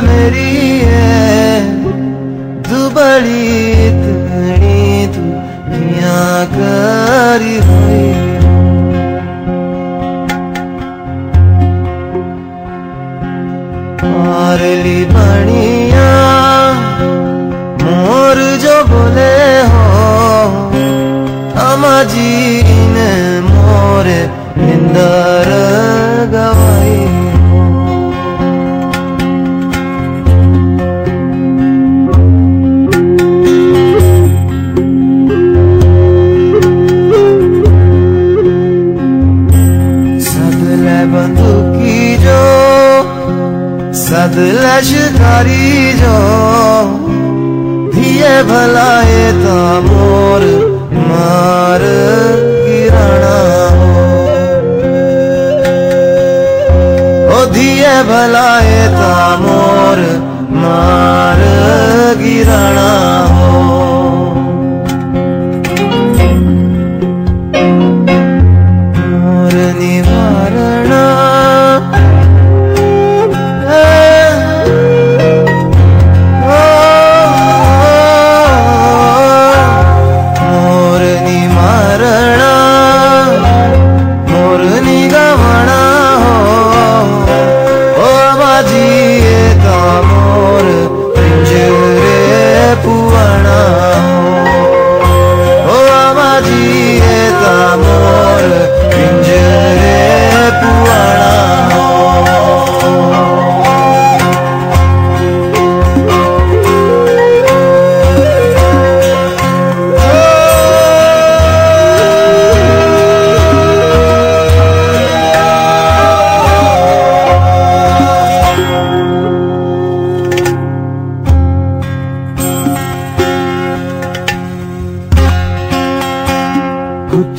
मेरी है। तू बड़ी इतनी तू किया करी हुई। मारली बणिया मोर जो बोले हो अमाजी ने मोरे इंदर गवाई। सदले शिकारी जो धीए भलाए ता मोर मार गिराना हो। ओ भलाए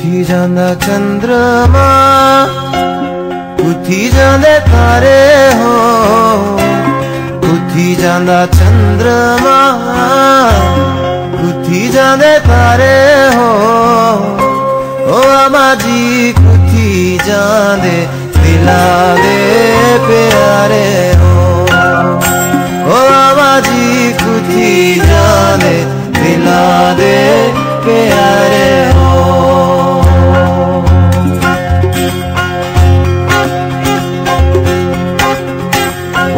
उठी जाना चंद्रमा, उठी जांदे तारे हो। उठी जाना चंद्रमा, उठी जाने तारे हो। ओ आमाजी उठी जाने दिला दे प्यारे हो।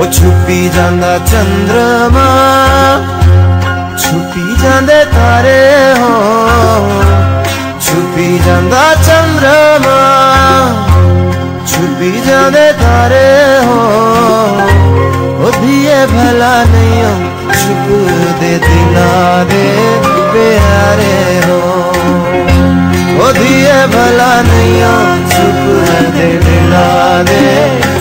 ਉਹ ਛੁਪੀ ਜਾਂਦਾ ਚੰਦਰਮਾ ਛੁਪੀ ਜਾਂਦੇ ਤਾਰੇ ਹੋ ਛੁਪੀ ਜਾਂਦਾ ਚੰਦਰਮਾ ਛੁਪੀ ਜਾਂਦੇ ਤਾਰੇ ਹੋ ਉਹ ਧੀਏ ਭਲਾ ਨਹੀਂ ਹੋ ਛੁਪਦੇ ਦਿਲਾਂ ਦੇ ਪਿਆਰੇ ਹੋ ਉਹ ਧੀਏ ਭਲਾ ਨਹੀਂ ਹੋ ਛੁਪਦੇ ਦਿਲਾਂ ਦੇ ਪਿਆਰੇ